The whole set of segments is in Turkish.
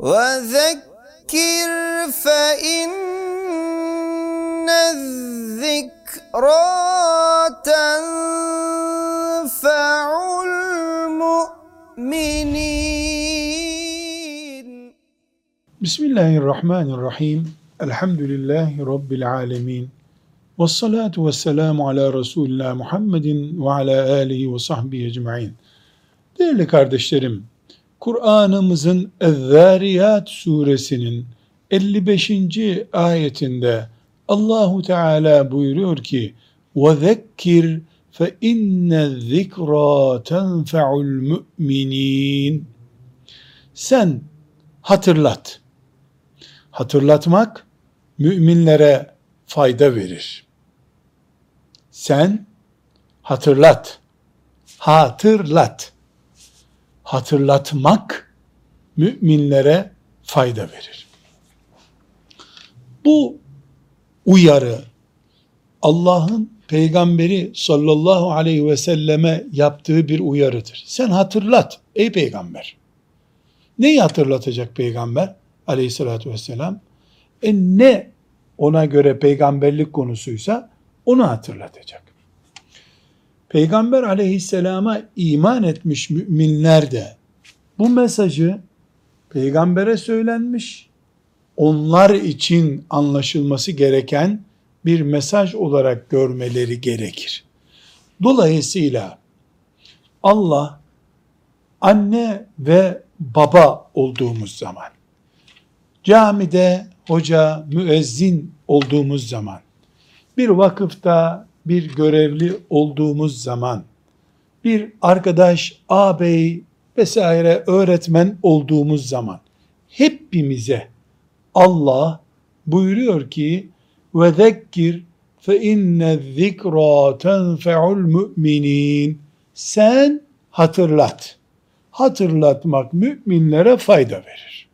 وذكر فإن الذكرى تنفع المؤمنين Bismillahirrahmanirrahim. Elhamdülillahi Rabbil alemin. Ve salatu ve selamu ala Resulullah Muhammedin ve ala alihi ve sahbihi ecma'in. Değerli kardeşlerim, Kur'an'ımızın Ez-Zariyat suresinin 55. ayetinde Allahu Teala buyuruyor ki وَذَكِّرْ فَاِنَّ الذِّكْرَى تَنْفَعُ الْمُؤْمِنِينَ Sen hatırlat. Hatırlatmak müminlere fayda verir. Sen hatırlat. Hatırlat. Hatırlatmak müminlere fayda verir. Bu uyarı Allah'ın peygamberi sallallahu aleyhi ve selleme yaptığı bir uyarıdır. Sen hatırlat ey peygamber. Neyi hatırlatacak peygamber aleyhissalatü vesselam? E ne ona göre peygamberlik konusuysa onu hatırlatacak. Peygamber aleyhisselama iman etmiş müminler de bu mesajı peygambere söylenmiş, onlar için anlaşılması gereken bir mesaj olarak görmeleri gerekir. Dolayısıyla Allah anne ve baba olduğumuz zaman, camide hoca, müezzin olduğumuz zaman, bir vakıfta bir görevli olduğumuz zaman, bir arkadaş, ağabey vesaire öğretmen olduğumuz zaman, hepimize Allah buyuruyor ki ve zekkir fe inne zikra tenfe'ul müminin sen hatırlat hatırlatmak müminlere fayda verir.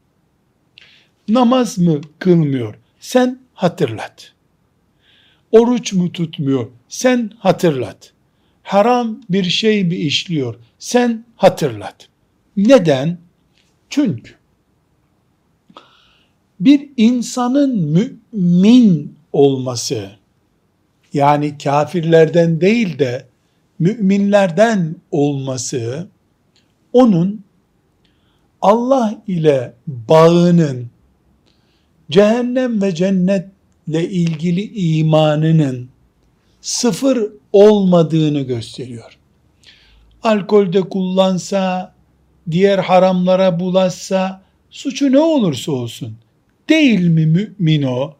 Namaz mı kılmıyor? Sen hatırlat. Oruç mu tutmuyor? Sen hatırlat. Haram bir şey mi işliyor? Sen hatırlat. Neden? Çünkü bir insanın mümin olması yani kafirlerden değil de müminlerden olması onun Allah ile bağının cehennem ve cennetle ilgili imanının sıfır olmadığını gösteriyor. Alkolde kullansa, diğer haramlara bulaşsa, suçu ne olursa olsun, değil mi mümin o?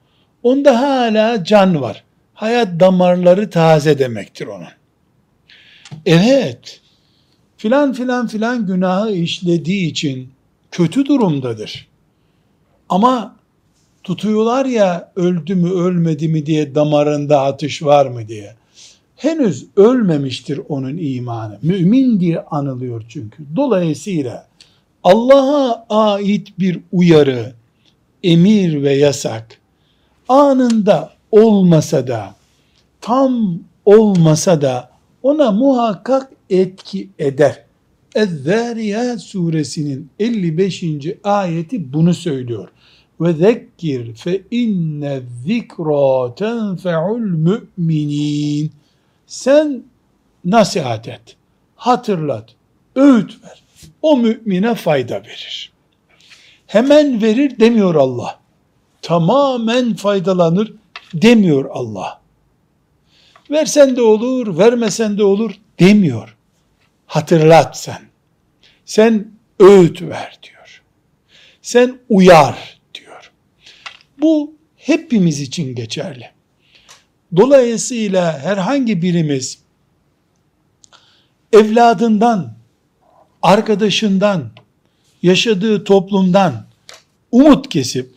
Onda hala can var. Hayat damarları taze demektir onun. Evet, filan filan filan günahı işlediği için kötü durumdadır. Ama tutuyorlar ya öldü mü ölmedi mi diye damarında atış var mı diye. Henüz ölmemiştir onun imanı. Mümin diye anılıyor çünkü. Dolayısıyla Allah'a ait bir uyarı, emir ve yasak anında olmasa da tam olmasa da ona muhakkak etki eder. Ez-Zariyat suresinin 55. ayeti bunu söylüyor. Ve zekkir fe inne zikra tenfe'ul müminin. Sen nasihat et, hatırlat, öğüt ver. O mümine fayda verir. Hemen verir demiyor Allah. Tamamen faydalanır demiyor Allah. Versen de olur, vermesen de olur demiyor. Hatırlat sen. Sen öğüt ver diyor. Sen uyar. Bu hepimiz için geçerli. Dolayısıyla herhangi birimiz evladından, arkadaşından, yaşadığı toplumdan umut kesip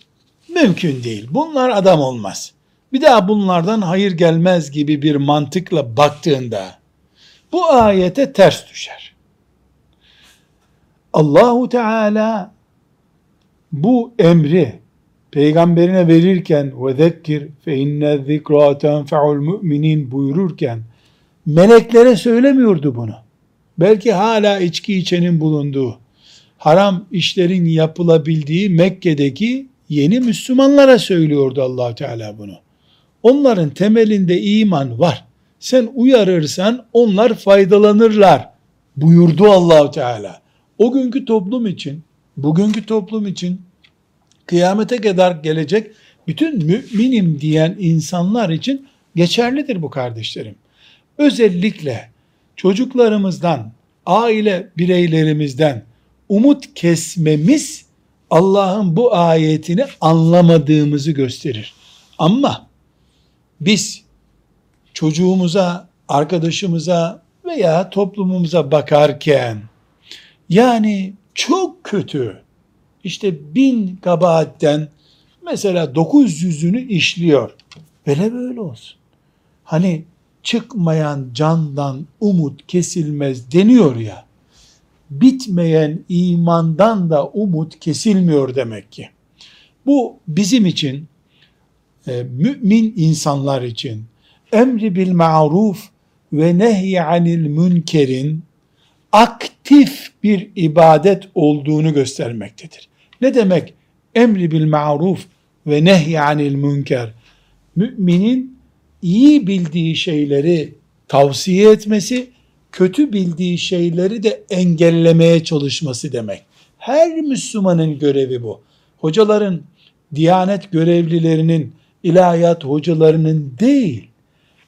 mümkün değil. Bunlar adam olmaz. Bir daha bunlardan hayır gelmez gibi bir mantıkla baktığında bu ayete ters düşer. Allahu Teala bu emri peygamberine verirken ve zekkir fe inne zikra tenfe'ul müminin buyururken meleklere söylemiyordu bunu. Belki hala içki içenin bulunduğu, haram işlerin yapılabildiği Mekke'deki yeni Müslümanlara söylüyordu allah Teala bunu. Onların temelinde iman var. Sen uyarırsan onlar faydalanırlar buyurdu allah Teala. O günkü toplum için, bugünkü toplum için kıyamete kadar gelecek bütün müminim diyen insanlar için geçerlidir bu kardeşlerim. Özellikle çocuklarımızdan, aile bireylerimizden umut kesmemiz Allah'ın bu ayetini anlamadığımızı gösterir. Ama biz çocuğumuza, arkadaşımıza veya toplumumuza bakarken yani çok kötü işte bin kabahatten mesela 900'ünü işliyor. Böyle böyle olsun. Hani çıkmayan candan umut kesilmez deniyor ya. Bitmeyen imandan da umut kesilmiyor demek ki. Bu bizim için e, mümin insanlar için emri bil ma'ruf ve nehy anil münkerin aktif bir ibadet olduğunu göstermektedir. Ne demek emri bil ma'ruf ve nehy anil münker? Müminin iyi bildiği şeyleri tavsiye etmesi, kötü bildiği şeyleri de engellemeye çalışması demek. Her Müslümanın görevi bu. Hocaların, diyanet görevlilerinin, ilahiyat hocalarının değil,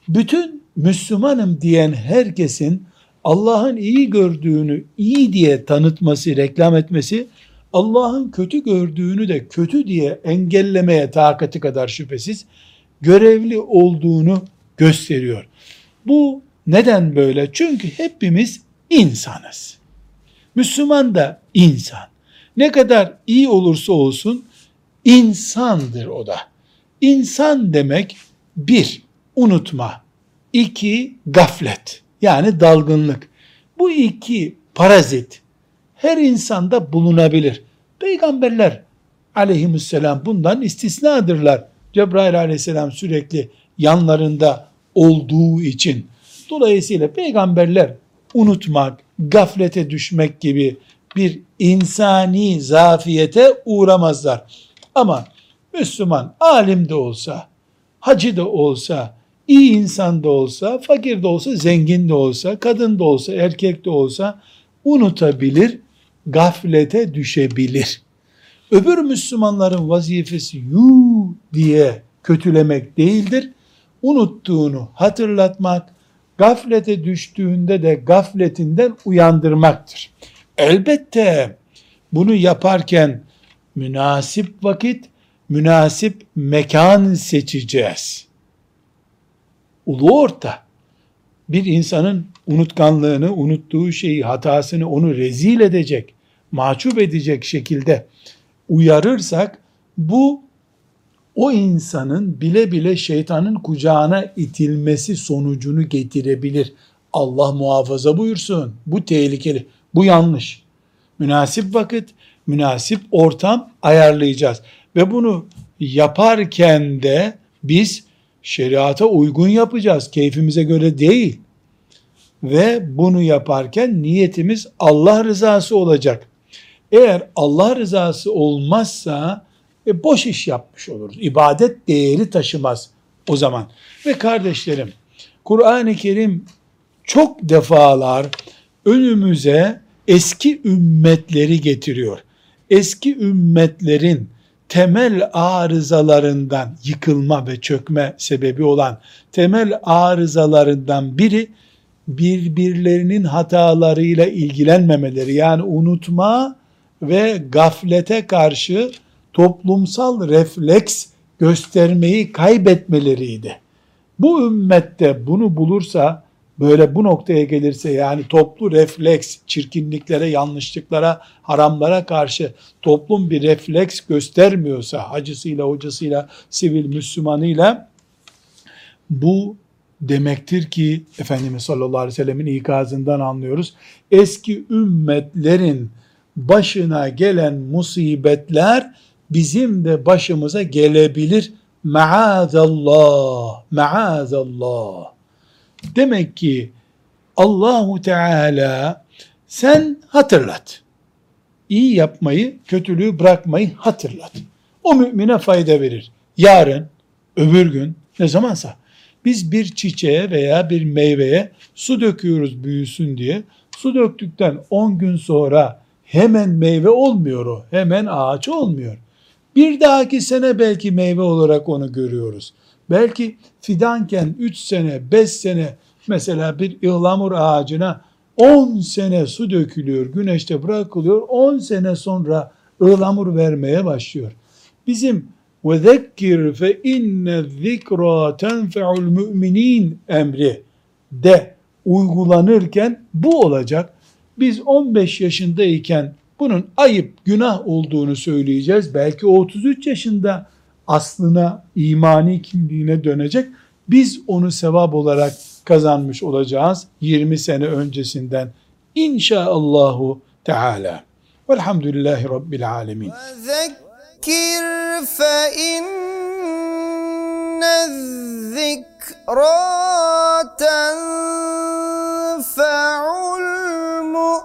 bütün Müslümanım diyen herkesin Allah'ın iyi gördüğünü iyi diye tanıtması, reklam etmesi, Allah'ın kötü gördüğünü de kötü diye engellemeye takati kadar şüphesiz görevli olduğunu gösteriyor. Bu neden böyle? Çünkü hepimiz insanız. Müslüman da insan. Ne kadar iyi olursa olsun insandır o da. İnsan demek bir, unutma. iki gaflet. Yani dalgınlık. Bu iki parazit her insanda bulunabilir. Peygamberler aleyhisselam bundan istisnadırlar. Cebrail aleyhisselam sürekli yanlarında olduğu için. Dolayısıyla peygamberler unutmak, gaflete düşmek gibi bir insani zafiyete uğramazlar. Ama Müslüman alim de olsa, hacı da olsa, iyi insan da olsa, fakir de olsa, zengin de olsa, kadın da olsa, erkek de olsa unutabilir, gaflete düşebilir. Öbür Müslümanların vazifesi yu diye kötülemek değildir. Unuttuğunu hatırlatmak, gaflete düştüğünde de gafletinden uyandırmaktır. Elbette bunu yaparken münasip vakit, münasip mekan seçeceğiz. Ulu orta bir insanın unutkanlığını, unuttuğu şeyi, hatasını onu rezil edecek, mahcup edecek şekilde uyarırsak bu o insanın bile bile şeytanın kucağına itilmesi sonucunu getirebilir. Allah muhafaza buyursun. Bu tehlikeli. Bu yanlış. Münasip vakit, münasip ortam ayarlayacağız. Ve bunu yaparken de biz şeriata uygun yapacağız. Keyfimize göre değil. Ve bunu yaparken niyetimiz Allah rızası olacak. Eğer Allah rızası olmazsa e, boş iş yapmış oluruz. İbadet değeri taşımaz o zaman. Ve kardeşlerim Kur'an-ı Kerim çok defalar önümüze eski ümmetleri getiriyor. Eski ümmetlerin temel arızalarından yıkılma ve çökme sebebi olan temel arızalarından biri birbirlerinin hatalarıyla ilgilenmemeleri yani unutma ve gaflete karşı toplumsal refleks göstermeyi kaybetmeleriydi. Bu ümmette bunu bulursa böyle bu noktaya gelirse yani toplu refleks çirkinliklere, yanlışlıklara, haramlara karşı toplum bir refleks göstermiyorsa hacısıyla, hocasıyla, sivil Müslümanıyla bu demektir ki Efendimiz sallallahu aleyhi ve sellemin ikazından anlıyoruz. Eski ümmetlerin başına gelen musibetler bizim de başımıza gelebilir. Maazallah, maazallah. Demek ki Allahu Teala sen hatırlat. iyi yapmayı, kötülüğü bırakmayı hatırlat. O mümine fayda verir. Yarın, öbür gün, ne zamansa biz bir çiçeğe veya bir meyveye su döküyoruz büyüsün diye. Su döktükten 10 gün sonra hemen meyve olmuyor o. Hemen ağaç olmuyor. Bir dahaki sene belki meyve olarak onu görüyoruz. Belki fidanken 3 sene, 5 sene mesela bir ıhlamur ağacına 10 sene su dökülüyor, güneşte bırakılıyor. 10 sene sonra ıhlamur vermeye başlıyor. Bizim ve zekkir fe inne zikra tenfe'ul müminin emri de uygulanırken bu olacak. Biz 15 yaşındayken bunun ayıp, günah olduğunu söyleyeceğiz. Belki 33 yaşında aslına, imani kimliğine dönecek. Biz onu sevap olarak kazanmış olacağız 20 sene öncesinden. İnşaallahu Teala. Velhamdülillahi Rabbil Alemin. وذكر فإن الذكرى تنفع المؤمنين.